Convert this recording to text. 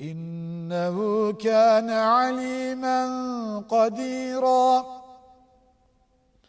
إنه كان عليما قديراً.